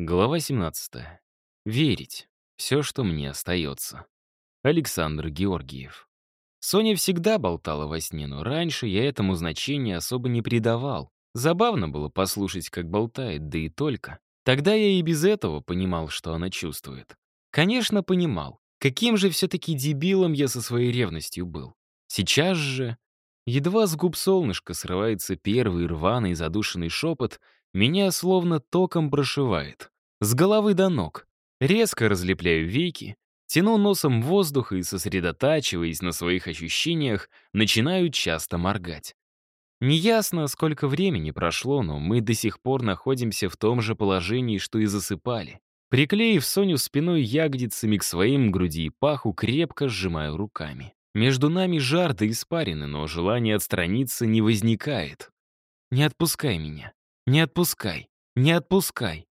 Глава 17. Верить. Все, что мне остается. Александр Георгиев. Соня всегда болтала во сне, но раньше я этому значения особо не придавал. Забавно было послушать, как болтает, да и только. Тогда я и без этого понимал, что она чувствует. Конечно, понимал. Каким же все-таки дебилом я со своей ревностью был. Сейчас же... Едва с губ солнышка срывается первый рваный задушенный шепот, меня словно током прошивает. С головы до ног. Резко разлепляю веки, тяну носом воздух и, сосредотачиваясь на своих ощущениях, начинаю часто моргать. Неясно, сколько времени прошло, но мы до сих пор находимся в том же положении, что и засыпали. Приклеив Соню спиной ягодицами к своим груди и паху, крепко сжимаю руками. Между нами жар да испарины, но желание отстраниться не возникает. Не отпускай меня. Не отпускай. Не отпускай.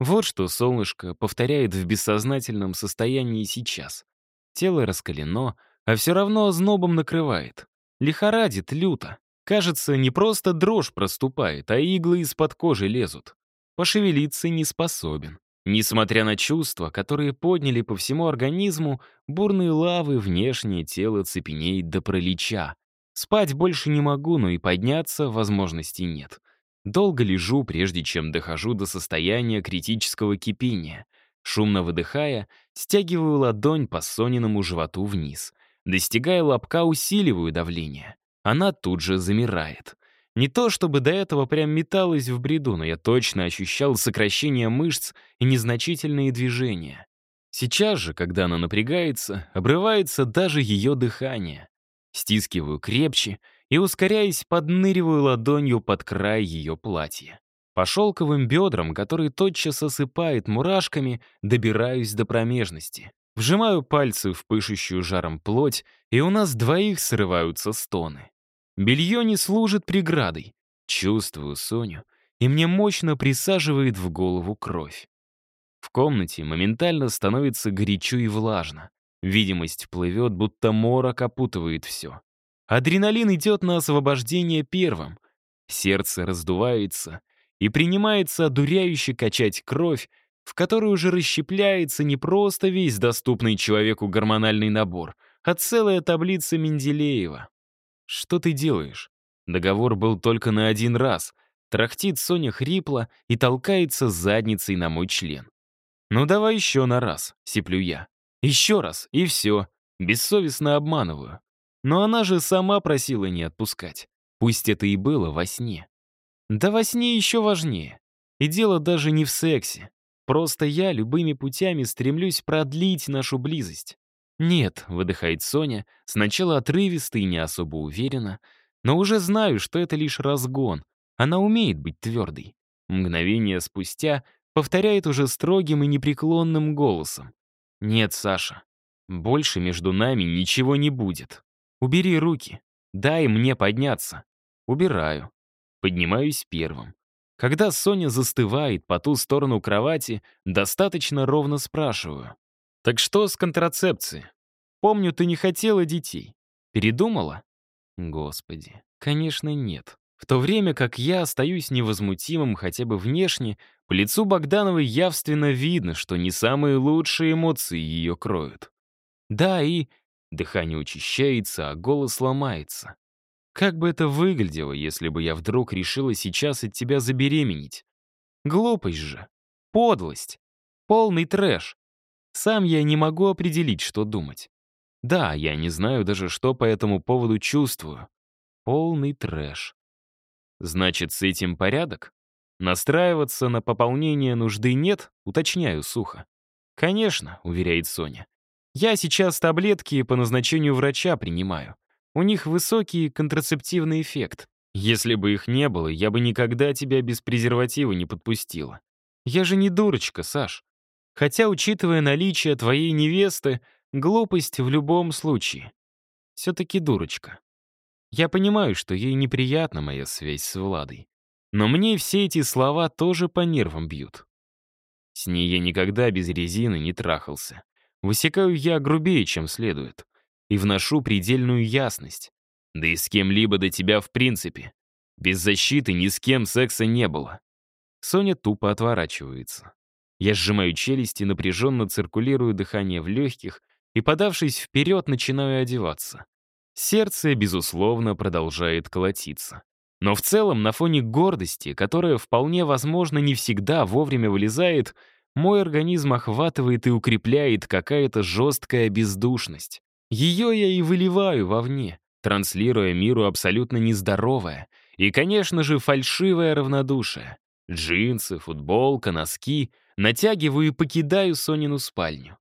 Вот что солнышко повторяет в бессознательном состоянии сейчас. Тело раскалено, а все равно ознобом накрывает. Лихорадит люто. Кажется, не просто дрожь проступает, а иглы из-под кожи лезут. Пошевелиться не способен. Несмотря на чувства, которые подняли по всему организму, бурные лавы внешнее тело цепенеет до пролича. Спать больше не могу, но и подняться возможности нет. Долго лежу, прежде чем дохожу до состояния критического кипения. Шумно выдыхая, стягиваю ладонь по Сониному животу вниз. Достигая лобка, усиливаю давление. Она тут же замирает. Не то чтобы до этого прям металась в бреду, но я точно ощущал сокращение мышц и незначительные движения. Сейчас же, когда она напрягается, обрывается даже ее дыхание. Стискиваю крепче и, ускоряясь, подныриваю ладонью под край ее платья. По шелковым бедрам, которые тотчас осыпает мурашками, добираюсь до промежности. Вжимаю пальцы в пышущую жаром плоть, и у нас двоих срываются стоны. Белье не служит преградой. Чувствую Соню, и мне мощно присаживает в голову кровь. В комнате моментально становится горячо и влажно. Видимость плывет, будто морок опутывает все. Адреналин идет на освобождение первым. Сердце раздувается и принимается одуряюще качать кровь, в которой уже расщепляется не просто весь доступный человеку гормональный набор, а целая таблица Менделеева. «Что ты делаешь?» Договор был только на один раз. Трахтит Соня хрипло и толкается задницей на мой член. «Ну давай еще на раз», — сиплю я. «Еще раз, и все. Бессовестно обманываю. Но она же сама просила не отпускать. Пусть это и было во сне. Да во сне еще важнее. И дело даже не в сексе. Просто я любыми путями стремлюсь продлить нашу близость. «Нет», — выдыхает Соня, сначала отрывисто и не особо уверенно, но уже знаю, что это лишь разгон. Она умеет быть твердой. Мгновение спустя повторяет уже строгим и непреклонным голосом. «Нет, Саша, больше между нами ничего не будет. Убери руки, дай мне подняться». Убираю. Поднимаюсь первым. Когда Соня застывает по ту сторону кровати, достаточно ровно спрашиваю. Так что с контрацепцией? Помню, ты не хотела детей. Передумала? Господи, конечно, нет. В то время как я остаюсь невозмутимым хотя бы внешне, по лицу Богдановой явственно видно, что не самые лучшие эмоции ее кроют. Да, и дыхание учащается, а голос ломается. Как бы это выглядело, если бы я вдруг решила сейчас от тебя забеременеть? Глупость же. Подлость. Полный трэш. Сам я не могу определить, что думать. Да, я не знаю даже, что по этому поводу чувствую. Полный трэш. Значит, с этим порядок? Настраиваться на пополнение нужды нет, уточняю сухо. Конечно, уверяет Соня. Я сейчас таблетки по назначению врача принимаю. У них высокий контрацептивный эффект. Если бы их не было, я бы никогда тебя без презерватива не подпустила. Я же не дурочка, Саш. Хотя, учитывая наличие твоей невесты, глупость в любом случае. Все-таки дурочка. Я понимаю, что ей неприятна моя связь с Владой. Но мне все эти слова тоже по нервам бьют. С ней я никогда без резины не трахался. Высекаю я грубее, чем следует. И вношу предельную ясность. Да и с кем-либо до тебя в принципе. Без защиты ни с кем секса не было. Соня тупо отворачивается. Я сжимаю челюсти, напряженно циркулирую дыхание в легких и, подавшись вперед, начинаю одеваться. Сердце, безусловно, продолжает колотиться. Но в целом, на фоне гордости, которая вполне возможно не всегда вовремя вылезает, мой организм охватывает и укрепляет какая-то жесткая бездушность. Ее я и выливаю вовне, транслируя миру абсолютно нездоровое и, конечно же, фальшивое равнодушие. Джинсы, футболка, носки натягиваю и покидаю Сонину спальню.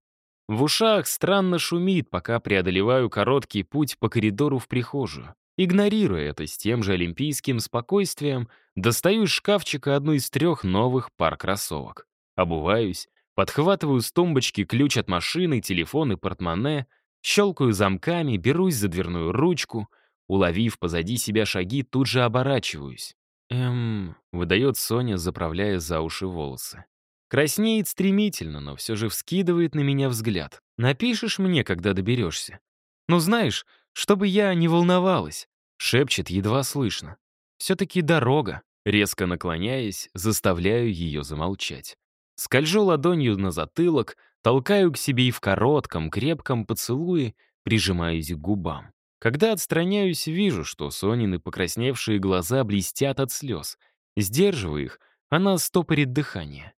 В ушах странно шумит, пока преодолеваю короткий путь по коридору в прихожую. Игнорируя это с тем же олимпийским спокойствием, достаю из шкафчика одну из трех новых пар кроссовок. Обуваюсь, подхватываю с тумбочки ключ от машины, телефон и портмоне, щелкаю замками, берусь за дверную ручку, уловив позади себя шаги, тут же оборачиваюсь. «Эм...» — выдает Соня, заправляя за уши волосы. Краснеет стремительно, но все же вскидывает на меня взгляд. «Напишешь мне, когда доберешься?» «Ну, знаешь, чтобы я не волновалась», — шепчет едва слышно. «Все-таки дорога», резко наклоняясь, заставляю ее замолчать. Скольжу ладонью на затылок, толкаю к себе и в коротком, крепком поцелуе прижимаюсь к губам. Когда отстраняюсь, вижу, что Сонины покрасневшие глаза блестят от слез. Сдерживаю их, она стопорит дыхание.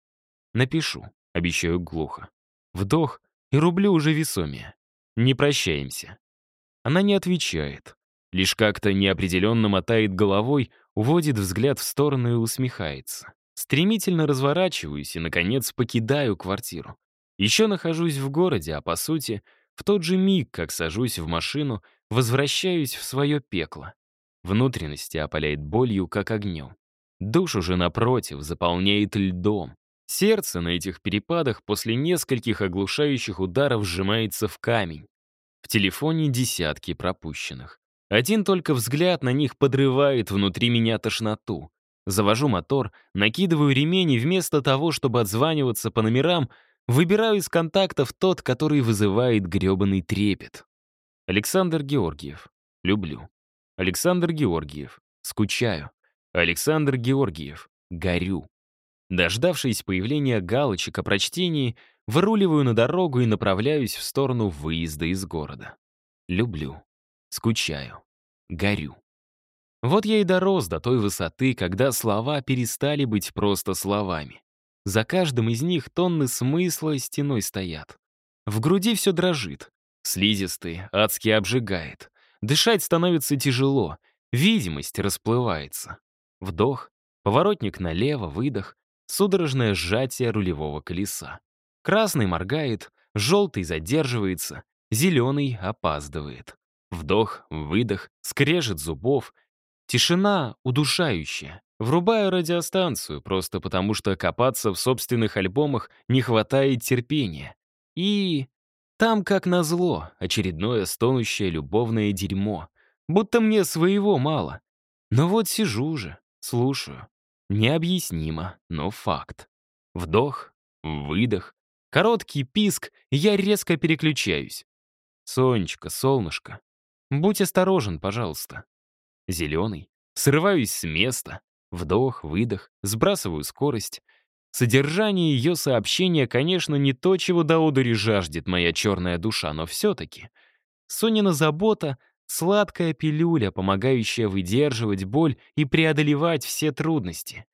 Напишу, обещаю глухо. Вдох и рублю уже весомее. Не прощаемся. Она не отвечает. Лишь как-то неопределенно мотает головой, уводит взгляд в сторону и усмехается. Стремительно разворачиваюсь и, наконец, покидаю квартиру. Еще нахожусь в городе, а, по сути, в тот же миг, как сажусь в машину, возвращаюсь в свое пекло. Внутренности опаляет болью, как огнем. Душу же, напротив, заполняет льдом. Сердце на этих перепадах после нескольких оглушающих ударов сжимается в камень. В телефоне десятки пропущенных. Один только взгляд на них подрывает внутри меня тошноту. Завожу мотор, накидываю ремень и вместо того, чтобы отзваниваться по номерам, выбираю из контактов тот, который вызывает грёбаный трепет. Александр Георгиев. Люблю. Александр Георгиев. Скучаю. Александр Георгиев. Горю. Дождавшись появления галочек о прочтении, выруливаю на дорогу и направляюсь в сторону выезда из города. Люблю. Скучаю. Горю. Вот я и дорос до той высоты, когда слова перестали быть просто словами. За каждым из них тонны смысла стеной стоят. В груди все дрожит. Слизистый, адски обжигает. Дышать становится тяжело. Видимость расплывается. Вдох, поворотник налево, выдох, судорожное сжатие рулевого колеса. Красный моргает, желтый задерживается, зеленый опаздывает. Вдох, выдох, скрежет зубов. Тишина удушающая. Врубаю радиостанцию, просто потому что копаться в собственных альбомах не хватает терпения. И... Там, как назло, очередное стонущее любовное дерьмо. Будто мне своего мало. Но вот сижу же, слушаю. Необъяснимо, но факт. Вдох, выдох, короткий писк, я резко переключаюсь. Сонечка, солнышко, будь осторожен, пожалуйста. Зеленый. Срываюсь с места. Вдох, выдох, сбрасываю скорость. Содержание ее сообщения, конечно, не то, чего до одури жаждет моя черная душа, но все-таки. Сонина забота Сладкая пилюля, помогающая выдерживать боль и преодолевать все трудности.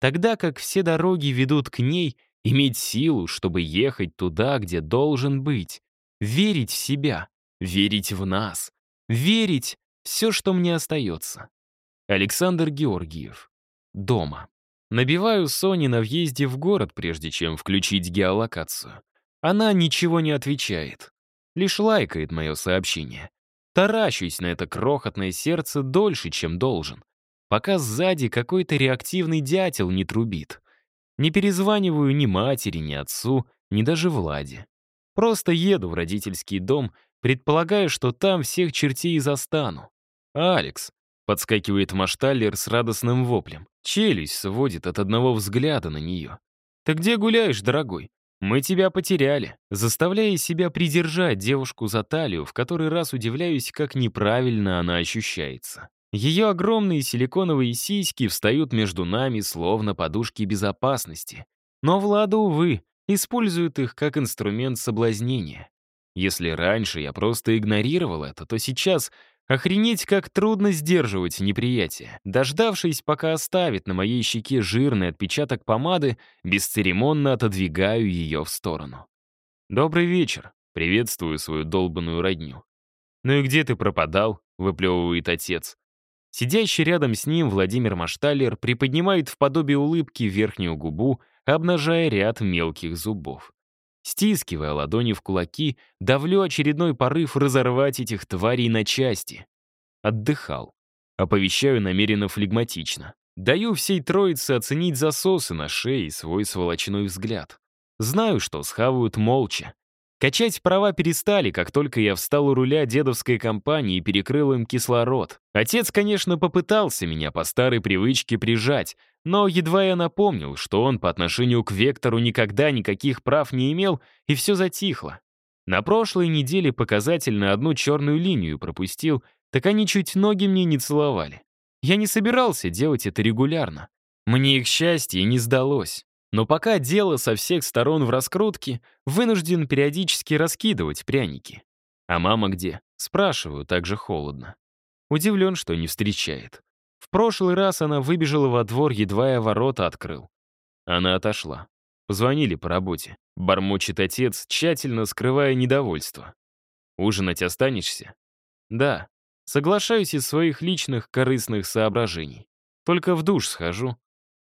Тогда как все дороги ведут к ней, иметь силу, чтобы ехать туда, где должен быть. Верить в себя, верить в нас, верить все, что мне остается. Александр Георгиев. Дома. Набиваю Сони на въезде в город, прежде чем включить геолокацию. Она ничего не отвечает. Лишь лайкает мое сообщение. Таращусь на это крохотное сердце дольше, чем должен, пока сзади какой-то реактивный дятел не трубит. Не перезваниваю ни матери, ни отцу, ни даже Владе. Просто еду в родительский дом, предполагая, что там всех чертей застану. «Алекс», — подскакивает Машталлер с радостным воплем. Челюсть сводит от одного взгляда на нее. «Ты где гуляешь, дорогой? «Мы тебя потеряли», заставляя себя придержать девушку за талию, в который раз удивляюсь, как неправильно она ощущается. Ее огромные силиконовые сиськи встают между нами, словно подушки безопасности. Но Влада, увы, использует их как инструмент соблазнения. Если раньше я просто игнорировал это, то сейчас охренеть, как трудно сдерживать неприятие. Дождавшись, пока оставит на моей щеке жирный отпечаток помады, бесцеремонно отодвигаю ее в сторону. «Добрый вечер», — приветствую свою долбанную родню. «Ну и где ты пропадал?» — выплевывает отец. Сидящий рядом с ним Владимир Машталер приподнимает в подобие улыбки верхнюю губу, обнажая ряд мелких зубов. Стискивая ладони в кулаки, давлю очередной порыв разорвать этих тварей на части. Отдыхал. Оповещаю намеренно флегматично. Даю всей троице оценить засосы на шее и свой сволочной взгляд. Знаю, что схавают молча. Качать права перестали, как только я встал у руля дедовской компании и перекрыл им кислород. Отец, конечно, попытался меня по старой привычке прижать, но едва я напомнил, что он по отношению к Вектору никогда никаких прав не имел, и все затихло. На прошлой неделе показательно одну черную линию пропустил, так они чуть ноги мне не целовали. Я не собирался делать это регулярно. Мне их счастье не сдалось. Но пока дело со всех сторон в раскрутке, вынужден периодически раскидывать пряники. «А мама где?» — спрашиваю, так же холодно. Удивлен, что не встречает. В прошлый раз она выбежала во двор, едва я ворота открыл. Она отошла. Позвонили по работе. Бормочет отец, тщательно скрывая недовольство. «Ужинать останешься?» «Да. Соглашаюсь из своих личных корыстных соображений. Только в душ схожу».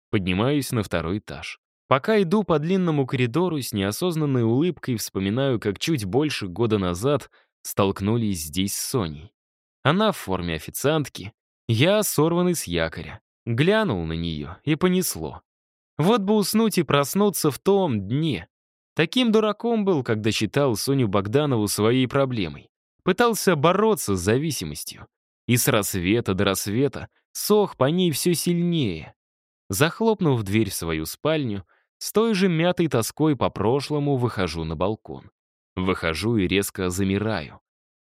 Поднимаюсь на второй этаж. Пока иду по длинному коридору, с неосознанной улыбкой вспоминаю, как чуть больше года назад столкнулись здесь с Соней. Она в форме официантки, я сорванный с якоря. Глянул на нее и понесло. Вот бы уснуть и проснуться в том дне. Таким дураком был, когда считал Соню Богданову своей проблемой. Пытался бороться с зависимостью. И с рассвета до рассвета сох по ней все сильнее. Захлопнув дверь в свою спальню, с той же мятой тоской по прошлому выхожу на балкон. Выхожу и резко замираю.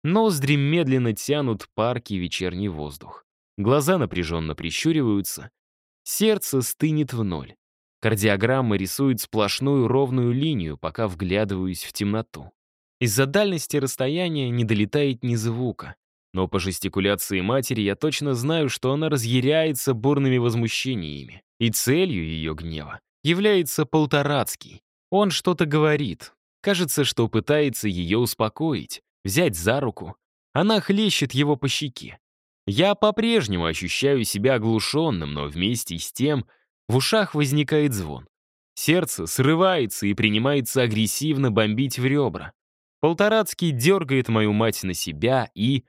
Ноздри медленно тянут паркий вечерний воздух. Глаза напряженно прищуриваются. Сердце стынет в ноль. Кардиограмма рисует сплошную ровную линию, пока вглядываюсь в темноту. Из-за дальности расстояния не долетает ни звука. Но по жестикуляции матери я точно знаю, что она разъяряется бурными возмущениями. И целью ее гнева является Полторацкий. Он что-то говорит. Кажется, что пытается ее успокоить, взять за руку. Она хлещет его по щеке. Я по-прежнему ощущаю себя оглушенным, но вместе с тем в ушах возникает звон. Сердце срывается и принимается агрессивно бомбить в ребра. Полторацкий дергает мою мать на себя и...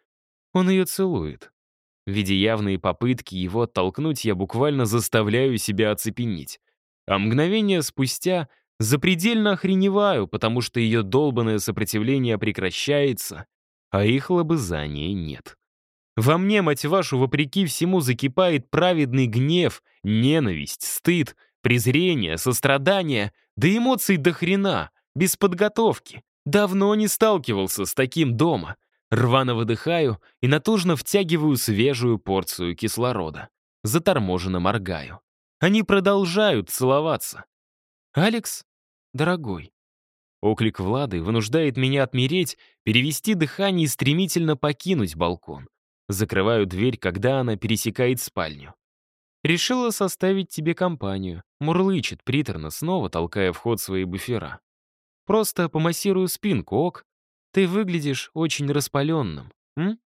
Он ее целует. Видя явные попытки его оттолкнуть, я буквально заставляю себя оцепенеть. А мгновение спустя запредельно охреневаю, потому что ее долбанное сопротивление прекращается, а их лобызания нет. Во мне, мать вашу, вопреки всему закипает праведный гнев, ненависть, стыд, презрение, сострадание, да эмоций до хрена, без подготовки. Давно не сталкивался с таким дома. Рвано выдыхаю и натужно втягиваю свежую порцию кислорода. Заторможенно моргаю. Они продолжают целоваться. «Алекс, дорогой». Оклик Влады вынуждает меня отмереть, перевести дыхание и стремительно покинуть балкон. Закрываю дверь, когда она пересекает спальню. «Решила составить тебе компанию», — мурлычет приторно, снова толкая в ход свои буфера. «Просто помассирую спинку, ок. Ты выглядишь очень распаленным, м?»